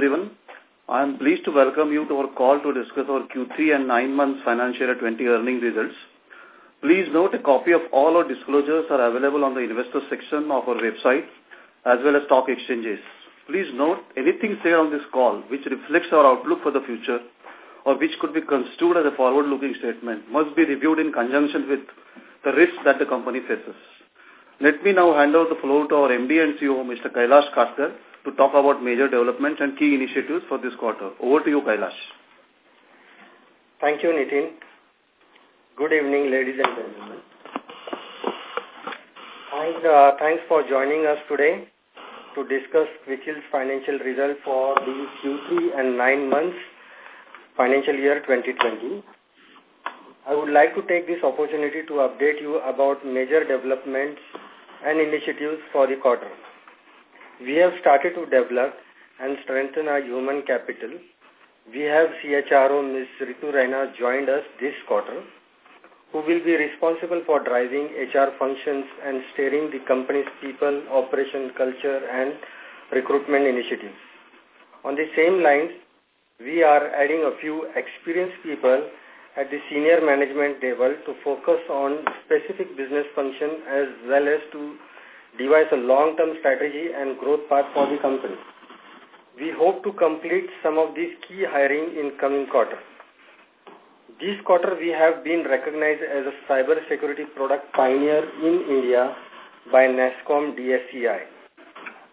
everyone. I am pleased to welcome you to our call to discuss our Q3 and 9 months financial year 20 earning results. Please note a copy of all our disclosures are available on the investor section of our website as well as stock exchanges. Please note anything said on this call which reflects our outlook for the future or which could be construed as a forward-looking statement must be reviewed in conjunction with the risks that the company faces. Let me now hand over the floor to our MD and CEO, Mr. Kailash Katkar, to talk about major developments and key initiatives for this quarter. Over to you, Kailash. Thank you, Nitin. Good evening, ladies and gentlemen. And, uh, thanks for joining us today to discuss Quick financial results for the Q3 and 9 months financial year 2020. I would like to take this opportunity to update you about major developments and initiatives for the quarter. We have started to develop and strengthen our human capital. We have CHRO Ms. Ritu Raina joined us this quarter, who will be responsible for driving HR functions and steering the company's people, operation, culture, and recruitment initiatives. On the same lines, we are adding a few experienced people at the senior management level to focus on specific business function as well as to devise a long-term strategy and growth path for the company. We hope to complete some of these key hiring in coming quarter. This quarter we have been recognized as a cyber security product pioneer in India by NASSCOM DSCI.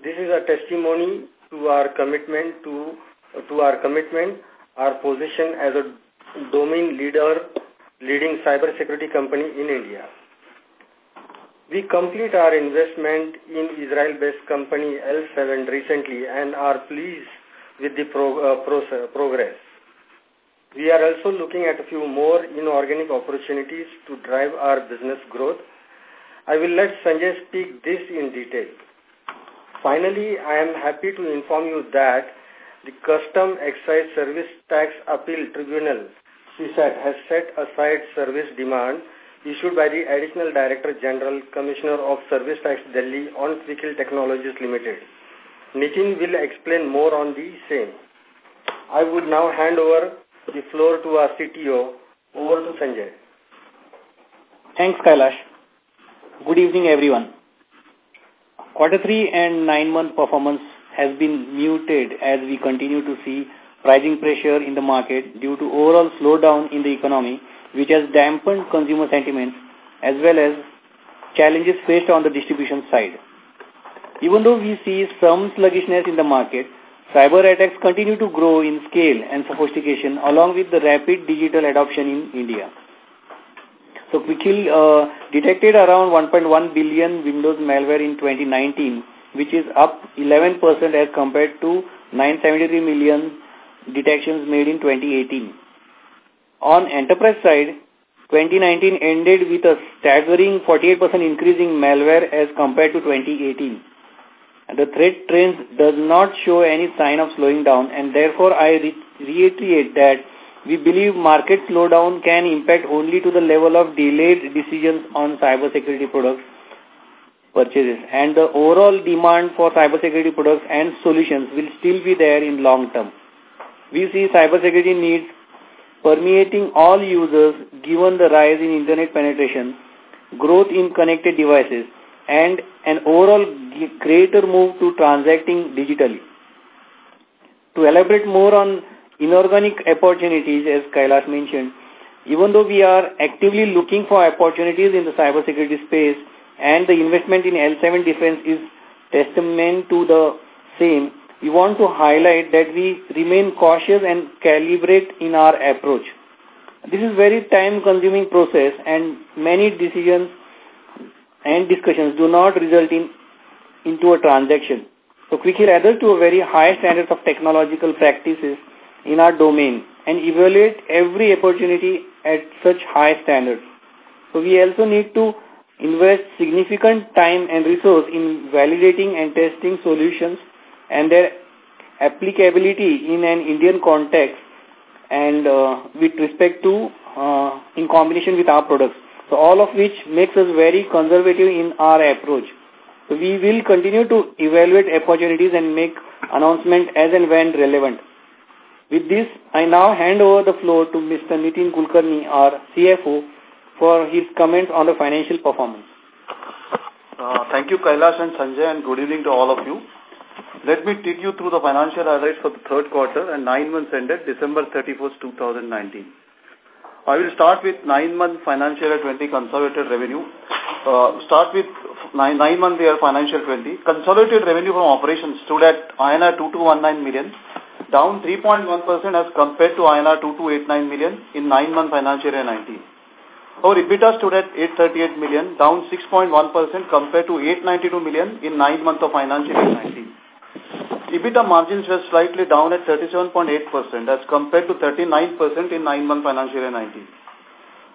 This is a testimony to our commitment to, to our commitment, our position as a domain leader, leading cybersecurity company in India. We complete our investment in Israel-based company L7 recently and are pleased with the pro, uh, progress. We are also looking at a few more inorganic opportunities to drive our business growth. I will let Sanjay speak this in detail. Finally, I am happy to inform you that the Custom Excise Service Tax Appeal Tribunal CESTAT has set aside service demand issued by the Additional Director General Commissioner of Service Tax Delhi on Quick Technologies Limited. Nitin will explain more on the same. I would now hand over the floor to our CTO. Over to Sanjay. Thanks, Kailash. Good evening, everyone. Quarter 3 and 9-month performance has been muted as we continue to see pricing pressure in the market due to overall slowdown in the economy, which has dampened consumer sentiments as well as challenges faced on the distribution side. Even though we see some sluggishness in the market, cyber attacks continue to grow in scale and sophistication along with the rapid digital adoption in India. So Quick uh, detected around 1.1 billion Windows malware in 2019, which is up 11% as compared to 973 million detections made in 2018. On enterprise side, 2019 ended with a staggering 48% increase in malware as compared to 2018. And the threat trends does not show any sign of slowing down and therefore I re reiterate that we believe market slowdown can impact only to the level of delayed decisions on cybersecurity products purchases and the overall demand for cybersecurity products and solutions will still be there in long term. We see cybersecurity needs permeating all users given the rise in internet penetration, growth in connected devices, and an overall greater move to transacting digitally. To elaborate more on inorganic opportunities, as Kailash mentioned, even though we are actively looking for opportunities in the cybersecurity space and the investment in L7 Defense is testament to the same, we want to highlight that we remain cautious and calibrate in our approach. This is very time-consuming process and many decisions and discussions do not result in into a transaction. So Quick Heal adheres to a very high standards of technological practices in our domain and evaluate every opportunity at such high standards. So we also need to invest significant time and resource in validating and testing solutions and their applicability in an Indian context and uh, with respect to uh, in combination with our products. So all of which makes us very conservative in our approach. So we will continue to evaluate opportunities and make announcement as and when relevant. With this, I now hand over the floor to Mr. Nitin Kulkarni, our CFO, for his comments on the financial performance. Uh, thank you, Kailash and Sanjay, and good evening to all of you. Let me take you through the financial highlights for the third quarter and nine months ended December 31st, 2019. I will start with nine-month financial year 20 consolidated revenue. Uh, start with nine, nine month year financial 20. Consolidated revenue from operations stood at INR 2219 million, down 3.1% as compared to INR 2289 million in nine-month financial year 19. Our EBITDA stood at 838 million, down 6.1% compared to 892 million in nine months of financial year 19. EBITDA margins were slightly down at 37.8% as compared to 39% in nine month financial year 19.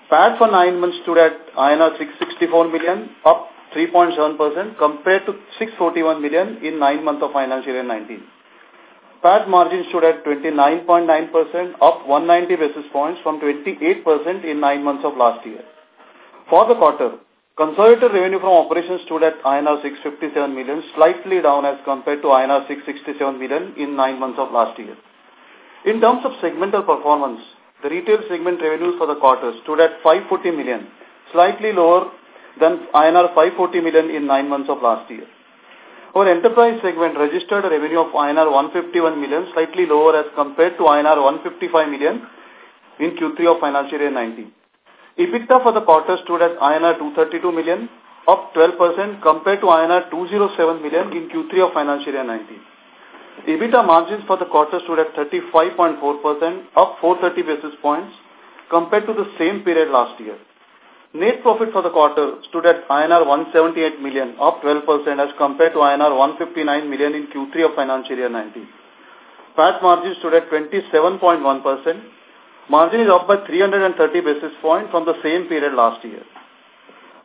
PAT for nine months stood at INR 664 million, up 3.7% compared to 641 million in nine months of financial year 19. PAT margin stood at 29.9%, up 190 basis points from 28% in nine months of last year. For the quarter, consolidated revenue from operations stood at INR 657 million, slightly down as compared to INR 667 million in nine months of last year. In terms of segmental performance, the retail segment revenues for the quarter stood at 540 million, slightly lower than INR 540 million in nine months of last year. Our enterprise segment registered a revenue of INR 151 million, slightly lower as compared to INR 155 million in Q3 of financial year 19. EBITDA for the quarter stood at INR 232 million, up 12% compared to INR 207 million in Q3 of financial year 19. EBITDA margins for the quarter stood at 35.4%, up 430 basis points compared to the same period last year. Net profit for the quarter stood at INR 178 million, up 12% as compared to INR 159 million in Q3 of financial year 19. PAT margin stood at 27.1%. Margin is up by 330 basis points from the same period last year.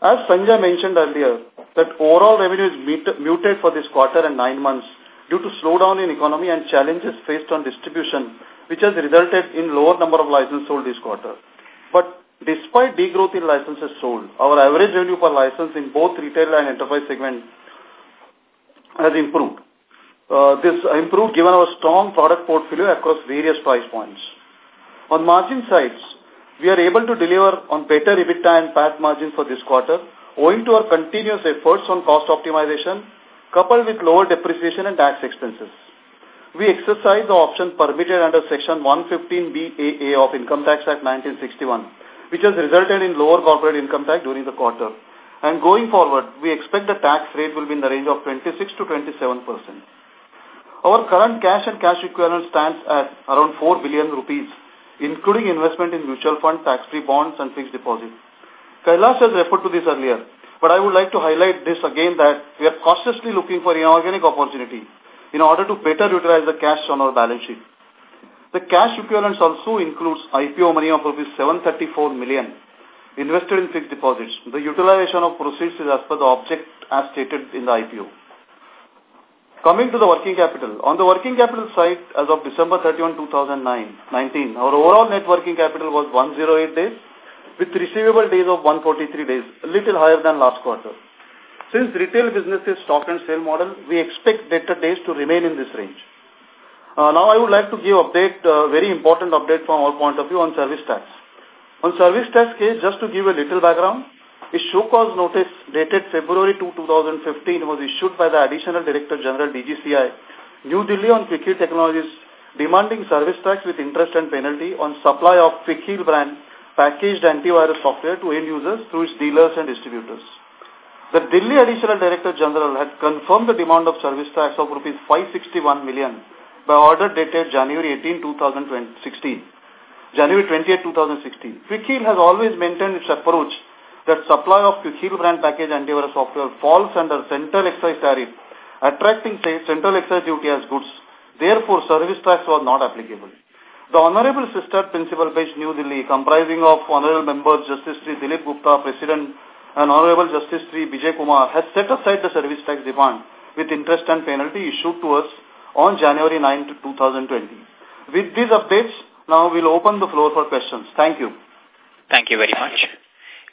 As Sanjay mentioned earlier, that overall revenue is muted for this quarter and nine months due to slowdown in economy and challenges faced on distribution, which has resulted in lower number of licenses sold this quarter. But Despite degrowth in licenses sold, our average revenue per license in both retail and enterprise segment has improved. Uh, this improved given our strong product portfolio across various price points. On margin sides, we are able to deliver on better EBITDA and PAT margins for this quarter owing to our continuous efforts on cost optimization coupled with lower depreciation and tax expenses. We exercise the option permitted under Section 115BAA of Income Tax Act 1961 which has resulted in lower corporate income tax during the quarter. And going forward, we expect the tax rate will be in the range of 26 to 27 percent. Our current cash and cash equivalent stands at around 4 billion rupees, including investment in mutual fund, tax-free bonds and fixed deposit. Kailash has referred to this earlier, but I would like to highlight this again that we are cautiously looking for inorganic opportunity in order to better utilize the cash on our balance sheet. The cash equivalents also includes IPO money of rupees 734 million invested in fixed deposits. The utilization of proceeds is as per the object as stated in the IPO. Coming to the working capital. On the working capital side, as of December 31, 2019, our overall net working capital was 108 days with receivable days of 143 days, a little higher than last quarter. Since retail business is stock and sale model, we expect debtor days to remain in this range. Uh, now I would like to give update, uh, very important update from our point of view on service tax. On service tax case, just to give a little background, a show cause notice dated February 2, 2015 was issued by the Additional Director General DGCI, New Delhi on Quick Heal Technologies demanding service tax with interest and penalty on supply of Quick Heal brand packaged antivirus software to end users through its dealers and distributors. The Delhi Additional Director General had confirmed the demand of service tax of rupees 561 million by order dated January 18, 2016. January 28, 2016. Quick Heal has always maintained its approach that supply of Quick brand package antivirus software falls under central excise tariff, attracting central excise duty as goods. Therefore, service tax was not applicable. The Honorable CESTAT Principal Bench, New Delhi, comprising of Honorable Members Justice Sri Dilip Gupta, President, and Honorable Justice Sri Vijay Kumar, has set aside the service tax demand with interest and penalty issued to us on January 9, 2020. With these updates, now we'll open the floor for questions. Thank you. Thank you very much.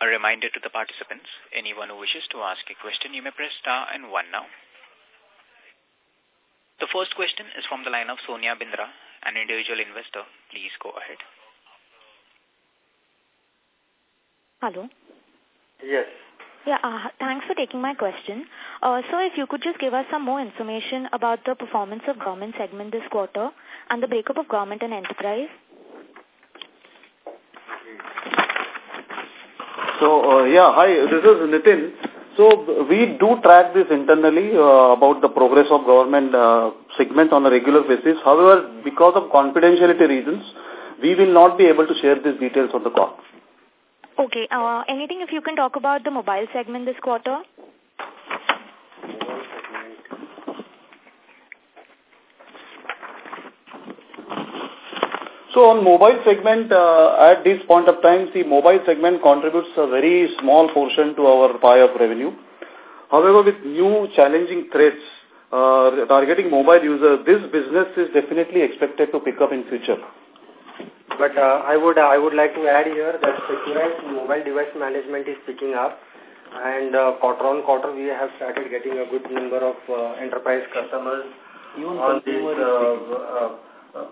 A reminder to the participants, anyone who wishes to ask a question, you may press star and one now. The first question is from the line of Sonia Bindra, an individual investor. Please go ahead. Hello. Yes. Yeah, uh, thanks for taking my question. Uh, so if you could just give us some more information about the performance of government segment this quarter and the breakup of government and enterprise. So, uh, yeah, hi, this is Nitin. So, we do track this internally uh, about the progress of government uh, segment on a regular basis. However, because of confidentiality reasons, we will not be able to share these details on the call. Okay. Uh, anything if you can talk about the mobile segment this quarter? So on mobile segment, uh, at this point of time, the mobile segment contributes a very small portion to our pie of revenue. However, with new challenging threats uh, targeting mobile users, this business is definitely expected to pick up in future. But uh, I would uh, I would like to add here that Seqrite mobile device management is picking up, and uh, quarter on quarter we have started getting a good number of uh, enterprise customers Even on this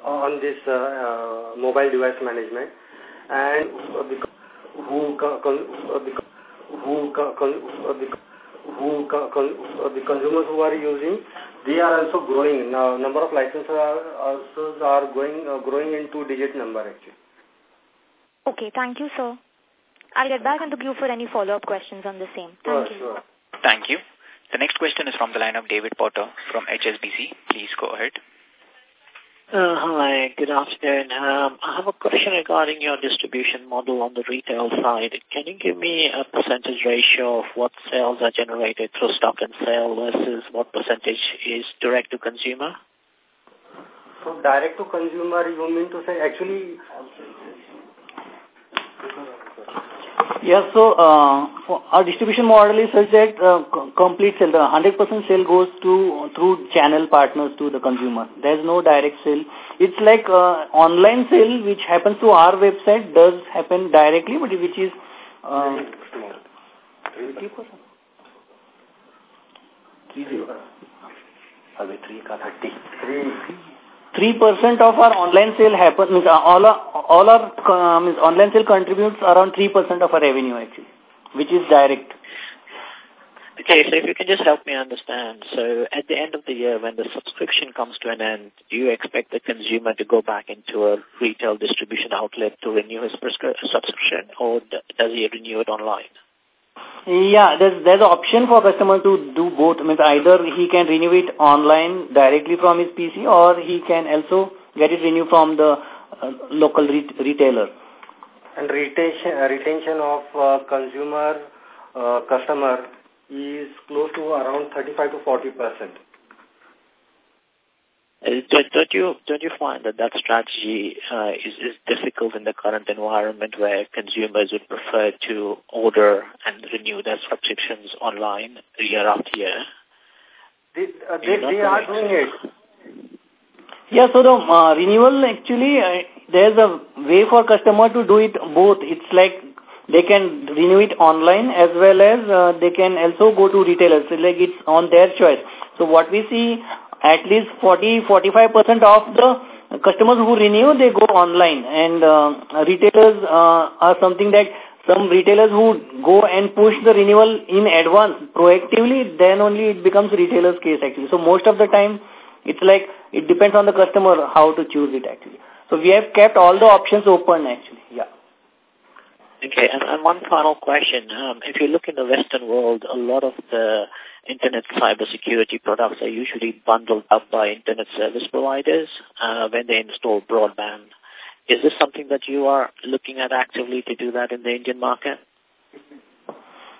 on this uh, uh, mobile device management, and who who who the consumers who are using they are also growing. Now, number of licenses are also are going uh, growing in two-digit number actually. Okay, thank you, sir. I'll get back into queue for any follow-up questions on the same. Thank you. Sure. Thank you. The next question is from the line of David Potter from HSBC. Please go ahead. Uh, hi, good afternoon. Um, I have a question regarding your distribution model on the retail side. Can you give me a percentage ratio of what sales are generated through stock and sale versus what percentage is direct to consumer? So direct to consumer, you mean to say actually yeah, so uh, our distribution model is such that uh, complete sale, the 100% sale goes to through channel partners to the consumer. There's no direct sale. It's like uh, online sale which happens to our website does happen directly, but which is uh, 30%. 30. 3% of our online sale happens, means all our, all our uh, online sale contributes around 3% of our revenue actually, which is direct. Okay, so if you can just help me understand. So at the end of the year, when the subscription comes to an end, do you expect the consumer to go back into a retail distribution outlet to renew his subscription, or does he renew it online? Yeah, there's there's an option for customer to do both. I Means either he can renew it online directly from his PC, or he can also get it renewed from the uh, local re retailer. And retention uh, retention of uh, consumer uh, customer is close to around 35 to 40 percent. Uh, don't, don't you don't you find that that strategy uh, is, is difficult in the current environment where consumers would prefer to order and renew their subscriptions online year after year? They, uh, they, they are doing it. Yeah, so the uh, renewal actually, uh, there's a way for customer to do it both. It's like they can renew it online as well as uh, they can also go to retailers. So like it's on their choice. So what we see at least 40-45% of the customers who renew, they go online. And uh, retailers uh, are something that some retailers who go and push the renewal in advance proactively, then only it becomes retailer's case actually. So most of the time, it's like it depends on the customer how to choose it actually. So we have kept all the options open actually. Yeah. Okay, and, and one final question. Um, if you look in the Western world, a lot of the internet cybersecurity products are usually bundled up by internet service providers uh, when they install broadband. Is this something that you are looking at actively to do that in the Indian market?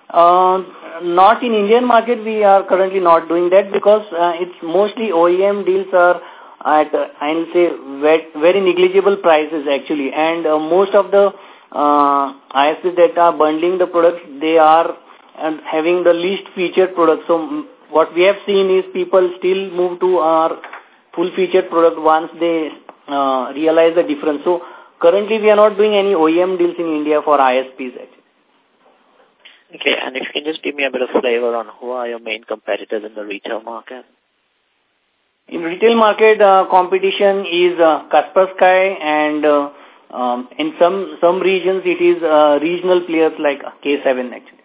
Uh, not in Indian market, we are currently not doing that because uh, it's mostly OEM deals are at, uh, I'll say, very negligible prices actually. And uh, most of the uh, ISPs that are bundling the products, they are and having the least featured products. So what we have seen is people still move to our full featured product once they uh, realize the difference. So currently we are not doing any OEM deals in India for ISPs actually. Okay, and if you can just give me a bit of flavor on who are your main competitors in the retail market? In retail market, uh, competition is uh, Kaspersky and uh, um, in some some regions it is uh, regional players like K7 actually.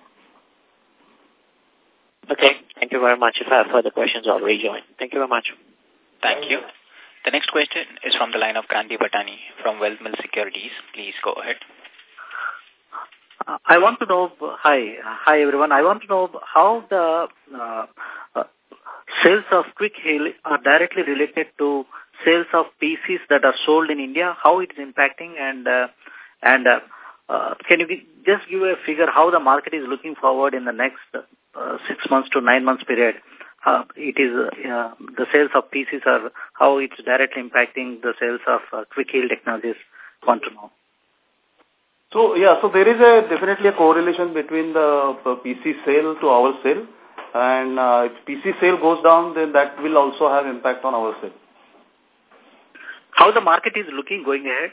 Okay, thank you very much. If I have further questions, I'll rejoin. Thank you very much. Thank you. The next question is from the line of Kanti Batani from Wealth Mill Securities. Please go ahead. I want to know, hi, hi everyone. I want to know how the uh, uh, sales of Quick Heal are directly related to sales of PCs that are sold in India, how it is impacting and uh, and uh, uh, can you just give a figure how the market is looking forward in the next uh, six months to nine months period? Uh, it is uh, the sales of PCs are how it's directly impacting the sales of uh, Quick Heal technologies. Want to know. So, yeah, so there is a definitely a correlation between the PC sale to our sale. And uh, if PC sale goes down, then that will also have impact on our sale. How the market is looking going ahead?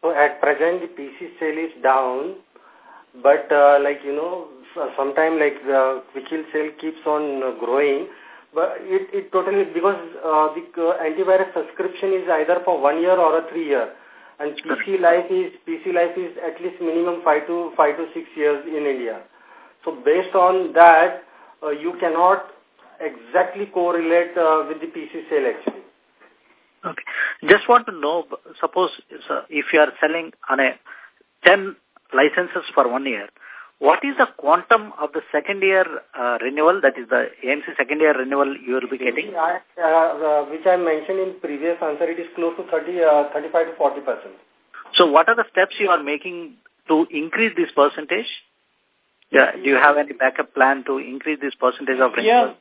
So at present, the PC sale is down, but uh, like, you know, sometime like the Quick Heal sale keeps on growing, but it, it totally, because uh, the uh, antivirus subscription is either for one year or a three year. And PC life is, PC life is at least minimum five to, five to six years in India. So based on that, uh, you cannot exactly correlate uh, with the PC sale actually. Okay. Just want to know, suppose if you are selling on a 10 licenses for one year, what is the quantum of the second year uh, renewal, that is the AMC second year renewal you will be getting? Uh, uh, which I mentioned in previous answer, it is close to 30, uh, 35 to 40 percent. So what are the steps you are making to increase this percentage? Yeah, do you have any backup plan to increase this percentage of renewal? Yeah.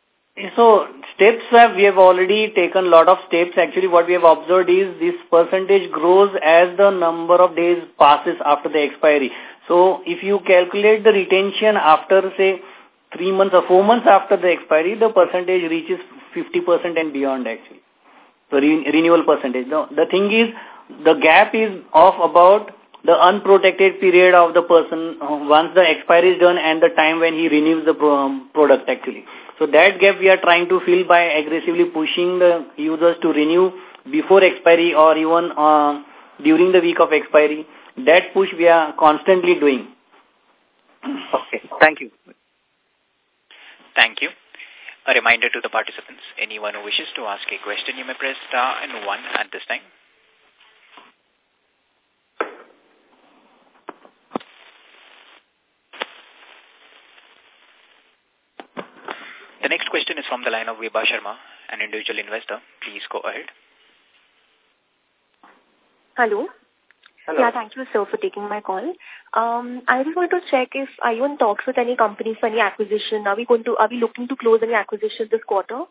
So steps have, we have already taken a lot of steps. Actually, what we have observed is this percentage grows as the number of days passes after the expiry. So if you calculate the retention after, say, three months or four months after the expiry, the percentage reaches 50% and beyond actually. The re renewal percentage. No, the thing is, the gap is of about the unprotected period of the person once the expiry is done and the time when he renews the um, product actually. So that gap we are trying to fill by aggressively pushing the users to renew before expiry or even uh, during the week of expiry. That push we are constantly doing. Okay, thank you. Thank you. A reminder to the participants, anyone who wishes to ask a question, you may press star and one at this time. The next question is from the line of Vibha Sharma, an individual investor. Please go ahead. Hello. Hello. Yeah, thank you, sir, for taking my call. Um, I just want to check if are you in talks with any companies for any acquisition? Are we going to are we looking to close any acquisition this quarter?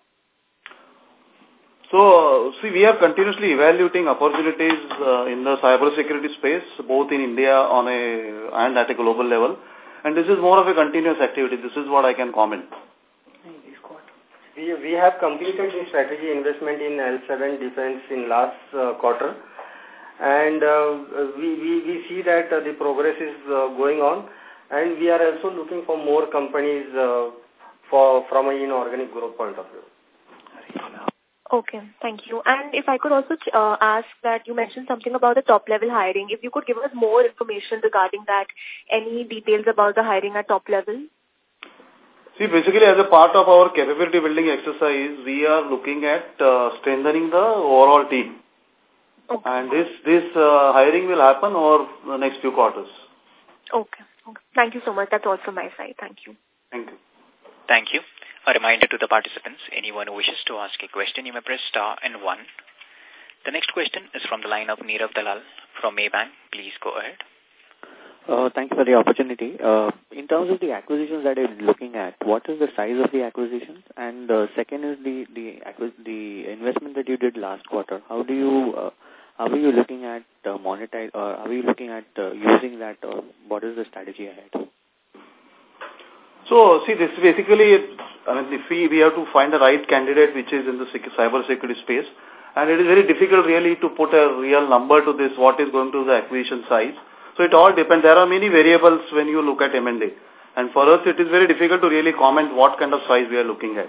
So, see, we are continuously evaluating opportunities uh, in the cybersecurity space, both in India on a and at a global level. And this is more of a continuous activity. This is what I can comment. We, we have completed the strategy investment in L7 Defense in last uh, quarter. And uh, we, we, we see that uh, the progress is uh, going on. And we are also looking for more companies uh, for from an inorganic growth point of view. Okay, thank you. And if I could also uh, ask that you mentioned something about the top level hiring. If you could give us more information regarding that, any details about the hiring at top level? See, basically as a part of our capability building exercise, we are looking at uh, strengthening the overall team. Okay. And this this uh, hiring will happen over the next few quarters. Okay. okay. Thank you so much. That's all from my side. Thank you. Thank you. Thank you. A reminder to the participants, anyone who wishes to ask a question, you may press star and one. The next question is from the line of Nirav Dalal from Maybank. Please go ahead. Uh, thank you for the opportunity. Uh, in terms of the acquisitions that you're looking at, what is the size of the acquisitions? And uh, second is the the the investment that you did last quarter. How do you uh, how are you looking at uh, monetize or how are you looking at uh, using that or what is the strategy ahead? So, see, this is basically, I mean, if we, we have to find the right candidate which is in the cyber security space, and it is very difficult really to put a real number to this, what is going to the acquisition size. So it all depends. There are many variables when you look at M&A. And for us, it is very difficult to really comment what kind of size we are looking at.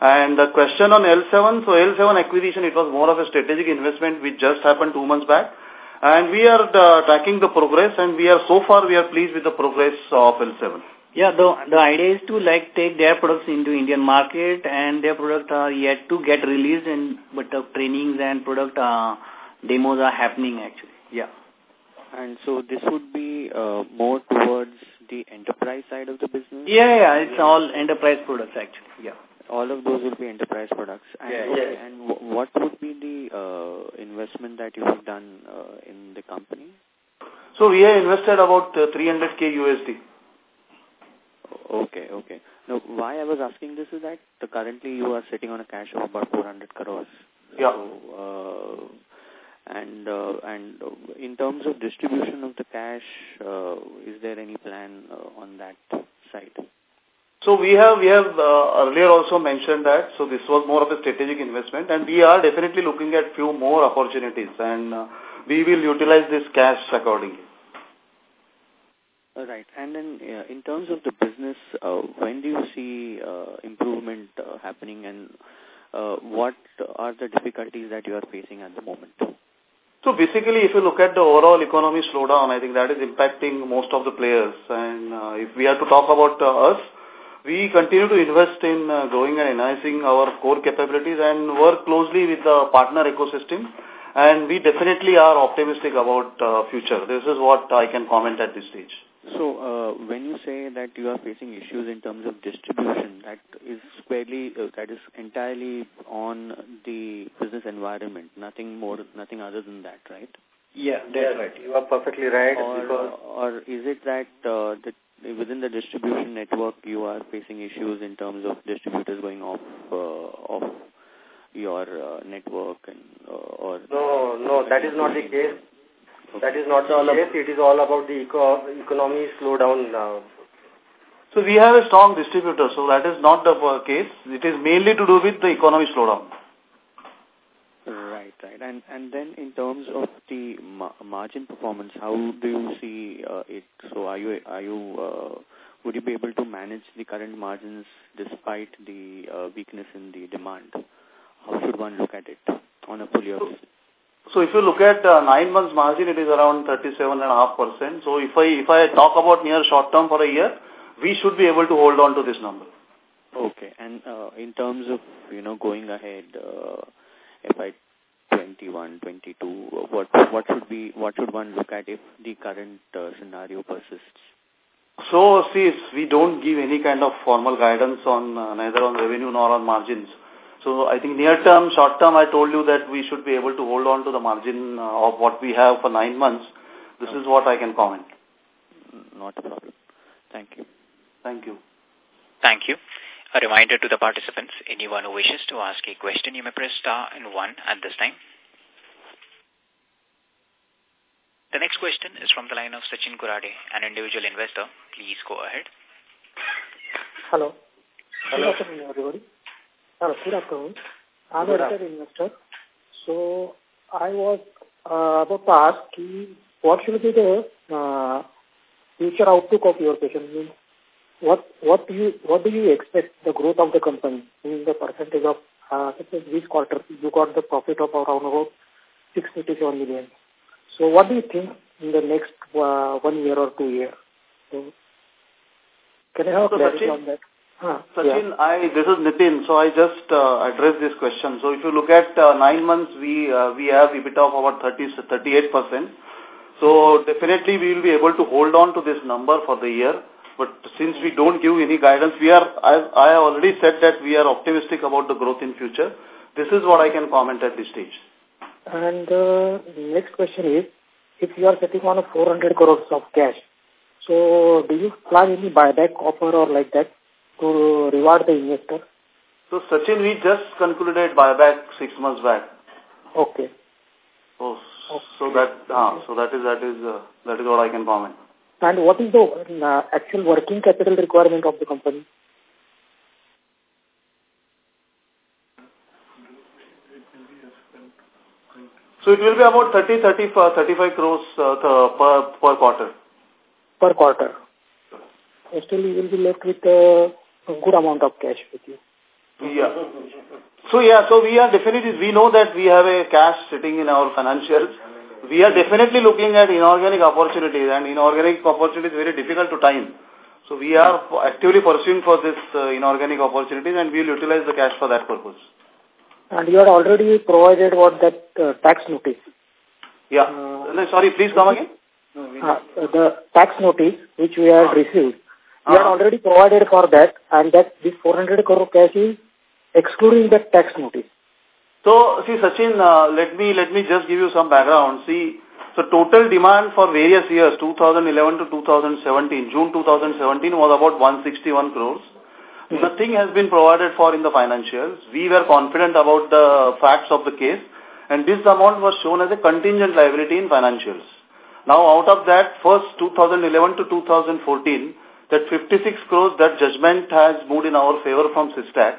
And the question on L7, so L7 acquisition, it was more of a strategic investment which just happened two months back. And we are uh, tracking the progress and we are, so far we are pleased with the progress of L7. Yeah, the, the idea is to like take their products into Indian market and their products are yet to get released and but the trainings and product uh, demos are happening actually. Yeah. And so this would be uh, more towards the enterprise side of the business? Yeah, yeah, it's all enterprise products actually. Yeah. All of those will be enterprise products. And, yeah, yeah. And what would be the uh, investment that you have done uh, in the company? So we have invested about uh, 300k USD. Okay, okay. Now, why I was asking this is that currently you are sitting on a cash of about 400 crores. Yeah. So, uh, and uh, and in terms of distribution of the cash, uh, is there any plan uh, on that side? So we have we have uh, earlier also mentioned that. So this was more of a strategic investment, and we are definitely looking at few more opportunities, and uh, we will utilize this cash accordingly. All right. And then uh, in terms of the business, uh, when do you see uh, improvement uh, happening and uh, what are the difficulties that you are facing at the moment? So basically, if you look at the overall economy slowdown, I think that is impacting most of the players. And uh, if we have to talk about uh, us, we continue to invest in uh, growing and enhancing our core capabilities and work closely with the partner ecosystem. And we definitely are optimistic about uh, future. This is what I can comment at this stage. So, uh, when you say that you are facing issues in terms of distribution, that is squarely, uh, that is entirely on the business environment, nothing more, nothing other than that, right? Yeah, that's right. You are perfectly right. Or, or is it that, uh, that within the distribution network you are facing issues in terms of distributors going off, uh, off your uh, network and, uh, or... No, no, that is not the case. That is not the case. It is all about the eco economy slowdown now. So we have a strong distributor, so that is not the case. It is mainly to do with the economy slowdown. Right, right. And and then in terms of the ma margin performance, how do you see uh, it? So are you are you uh, would you be able to manage the current margins despite the uh, weakness in the demand? How should one look at it on a full year basis? So if you look at uh, nine months margin, it is around 37.5%. So if I, if I talk about near short term for a year, we should be able to hold on to this number. Okay. And uh, in terms of, you know, going ahead, uh, FY 21, 22, what, what should be, what should one look at if the current uh, scenario persists? So, see, we don't give any kind of formal guidance on uh, neither on revenue nor on margins. So I think near term, short term, I told you that we should be able to hold on to the margin uh, of what we have for nine months. This is what I can comment. Not a problem. Thank you. Thank you. Thank you. A reminder to the participants, anyone who wishes to ask a question, you may press star and one at this time. The next question is from the line of Sachin Kurade, an individual investor. Please go ahead. Hello. Hello. Good afternoon, everybody. Hello, good afternoon. I'm a retail investor. So I was uh, about to ask what should be the uh, future outlook of your patient? What what do you what do you expect the growth of the company in the percentage of uh, this quarter you got the profit of around about 687 million. So what do you think in the next uh, one year or two years? So, can I have so clarity on that? Huh, Sachin, yeah. I this is Nitin. So I just uh, addressed this question. So if you look at uh, nine months, we uh, we have EBITDA of about 30 38 percent. So definitely we will be able to hold on to this number for the year. But since we don't give any guidance, we are I I already said that we are optimistic about the growth in future. This is what I can comment at this stage. And uh, next question is, if you are sitting on a 400 crores of cash, So do you plan any buyback offer or like that to reward the investor? So Sachin, we just concluded buyback six months back. Okay. Oh, okay. so that uh, so that is that is uh, that is what I can comment. And what is the uh, actual working capital requirement of the company? So it will be about 30, 30 uh, 35 crores uh, per, per quarter. Per quarter. Still you will be left with uh, good amount of cash with you. Yeah. So yeah, so we are definitely, we know that we have a cash sitting in our financials. We are definitely looking at inorganic opportunities and inorganic opportunities very difficult to time. So we are actively pursuing for this uh, inorganic opportunities and we will utilize the cash for that purpose. And you are already provided what that uh, tax notice. Yeah. Uh, no, sorry, please come again. Uh, the tax notice which we have received, we are already provided for that and that this 400 crore cash is excluding the tax notice. So, see, Sachin, uh, let me let me just give you some background. See, so total demand for various years, 2011 to 2017, June 2017 was about 161 crores. Hmm. Nothing has been provided for in the financials. We were confident about the facts of the case, and this amount was shown as a contingent liability in financials. Now, out of that, first 2011 to 2014, that 56 crores, that judgment has moved in our favor from CESTAT,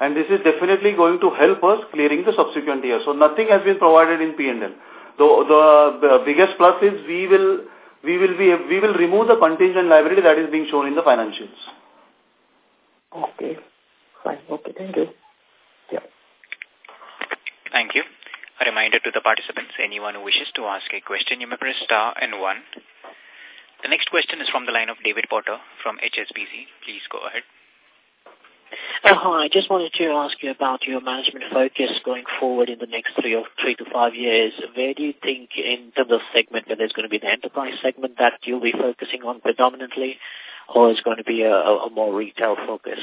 and this is definitely going to help us clearing the subsequent year. So nothing has been provided in P&L. The, the, the biggest plus is we will we will be we will remove the contingent liability that is being shown in the financials. Okay. Fine. Okay. Thank you. Yeah. Thank you. A reminder to the participants, anyone who wishes to ask a question, you may press star and one. The next question is from the line of David Potter from HSBC. Please go ahead. Uh, hi, I just wanted to ask you about your management focus going forward in the next three or three to five years. Where do you think in terms of segment, whether it's going to be the enterprise segment that you'll be focusing on predominantly, or is going to be a, a more retail focus?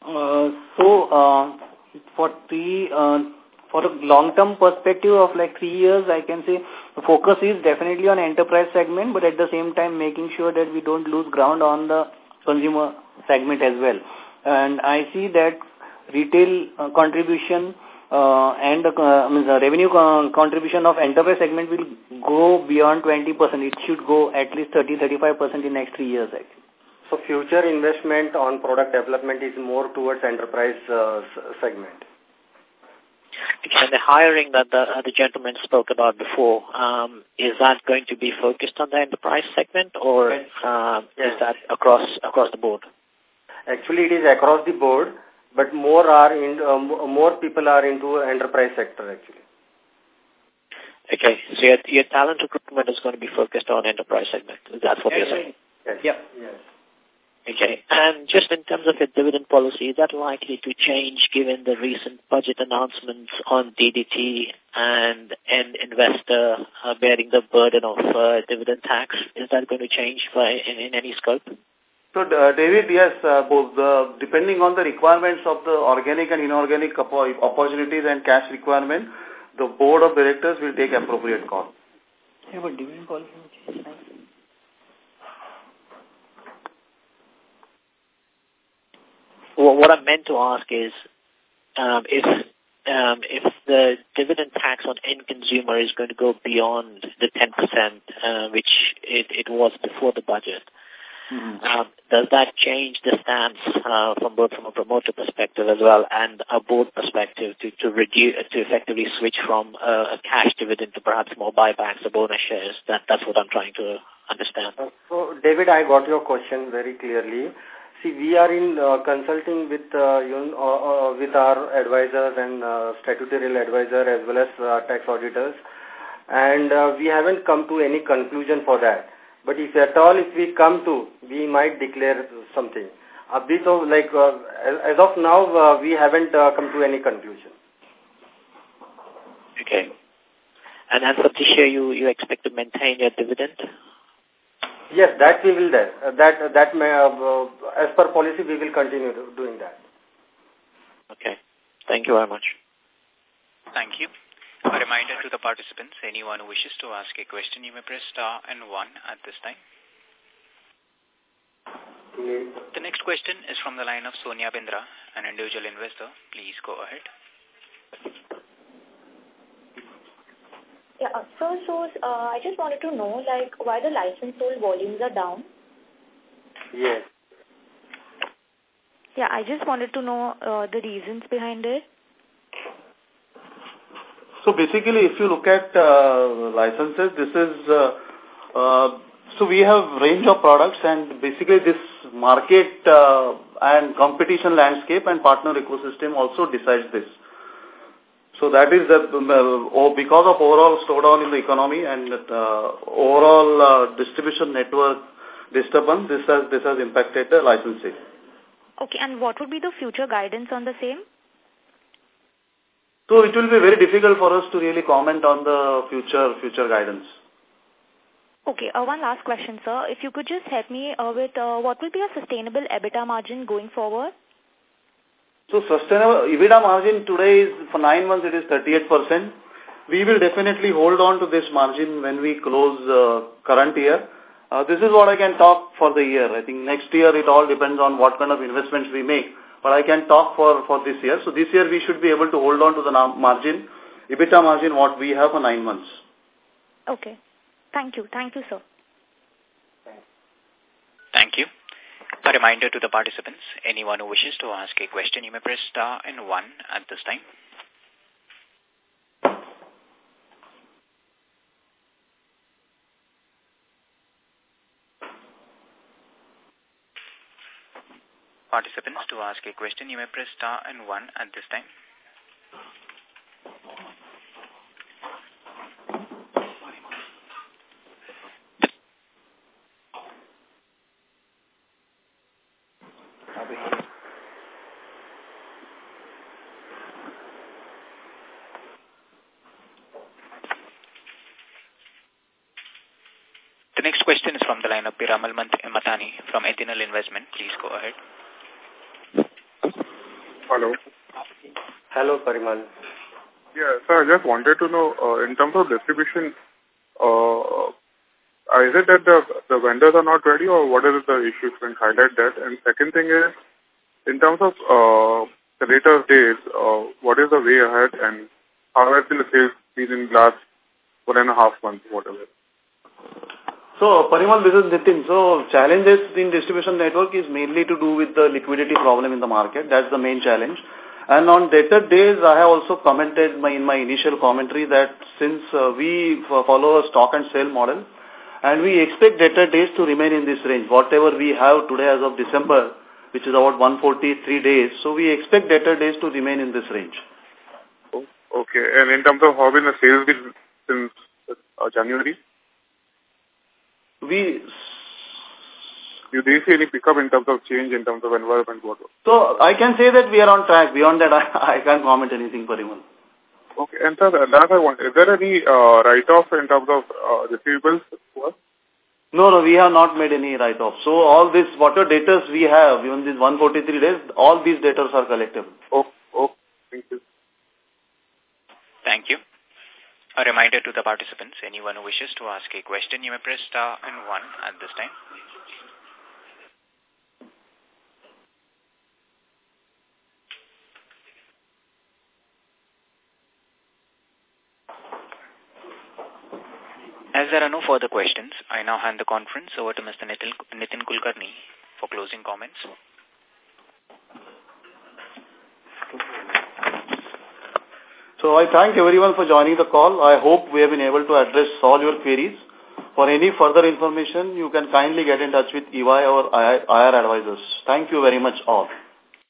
Uh, so, uh, for the uh, for a long-term perspective of like three years, I can say the focus is definitely on enterprise segment, but at the same time making sure that we don't lose ground on the consumer segment as well. And I see that retail uh, contribution uh, and uh, the revenue contribution of enterprise segment will go beyond 20%. It should go at least 30-35% in next three years actually. So future investment on product development is more towards enterprise uh, segment. And the hiring that the, uh, the gentleman spoke about before, um, is that going to be focused on the enterprise segment or uh, yes. is that across across the board? Actually, it is across the board, but more are in uh, more people are into enterprise sector actually. Okay, so your, your talent recruitment is going to be focused on enterprise segment. That's what yes, you're saying. Yes. Yep. Yes. Okay. And just in terms of your dividend policy, is that likely to change given the recent budget announcements on DDT and an investor uh, bearing the burden of uh, dividend tax? Is that going to change by, in, in any scope? So, uh, David, yes, uh, both the, depending on the requirements of the organic and inorganic opportunities and cash requirement, the board of directors will take appropriate call. Yeah, but dividend policy Well, what I meant to ask is, um, if um, if the dividend tax on end consumer is going to go beyond the 10%, uh, which it, it was before the budget, mm -hmm. um, does that change the stance uh, from both from a promoter perspective as well and a board perspective to to reduce to effectively switch from uh, a cash dividend to perhaps more buybacks or bonus shares? That that's what I'm trying to understand. So, David, I got your question very clearly. See, we are in uh, consulting with uh, you know, uh, uh, with our advisors and uh, statutory advisor as well as uh, tax auditors, and uh, we haven't come to any conclusion for that. But if at all, if we come to, we might declare something. A bit of like uh, as of now, uh, we haven't uh, come to any conclusion. Okay. And as for this year, you you expect to maintain your dividend? Yes, that we will there. Uh, that that may, uh, uh, as per policy, we will continue doing that. Okay. Thank you very much. Thank you. A reminder to the participants, anyone who wishes to ask a question, you may press star and one at this time. The next question is from the line of Sonia Bindra, an individual investor. Please go ahead. Yeah, so, so uh, I just wanted to know, like, why the license sold volumes are down? Yes. Yeah, I just wanted to know uh, the reasons behind it. So basically, if you look at uh, licenses, this is, uh, uh, so we have range of products and basically this market uh, and competition landscape and partner ecosystem also decides this. So that is the, uh, because of overall slowdown in the economy and uh, overall uh, distribution network disturbance, this has, this has impacted the licensing. Okay, and what would be the future guidance on the same? So it will be very difficult for us to really comment on the future future guidance. Okay, uh, one last question, sir. If you could just help me uh, with uh, what will be a sustainable EBITDA margin going forward? So sustainable EBITDA margin today is, for nine months, it is 38%. We will definitely hold on to this margin when we close uh, current year. Uh, this is what I can talk for the year. I think next year it all depends on what kind of investments we make. But I can talk for, for this year. So this year we should be able to hold on to the margin, EBITDA margin, what we have for nine months. Okay. Thank you. Thank you, sir. Thank you. A reminder to the participants, anyone who wishes to ask a question, you may press star and one at this time. Participants, to ask a question, you may press star and one at this time. The next question is from the line of Parimal Matani from Ethinal Investment. Please go ahead. Hello. Hello, Parimal. Yeah, so I just wanted to know, uh, in terms of distribution, uh, is it that the, the vendors are not ready or what is the issue? You can highlight that. And second thing is, in terms of uh, the debtor days, uh, what is the way ahead and how has been the sales been in the last one and a half months, whatever? So, Parimal, this is Nitin. So, challenges in distribution network is mainly to do with the liquidity problem in the market. That's the main challenge. And on debtor days, I have also commented my, in my initial commentary that since uh, we follow a stock and sale model, and we expect debtor days to remain in this range, whatever we have today as of December, which is about 143 days. So, we expect debtor days to remain in this range. Okay. And in terms of how been the sales been since uh, January? We you do you see any pickup in terms of change in terms of environment what? So i can say that we are on track. Beyond that i, I can't comment anything Parimal. okay and sir last i want is there any uh, write off in terms of uh, receivables no no we have not made any write off so all this water debtors we have even these 143 days all these debtors are collectible. Oh oh thank you. Thank you a reminder to the participants, anyone who wishes to ask a question, you may press star and one at this time. As there are no further questions, I now hand the conference over to Mr. Nitin Kulkarni for closing comments. So I thank everyone for joining the call. I hope we have been able to address all your queries. For any further information, you can kindly get in touch with EY or IR advisors. Thank you very much all.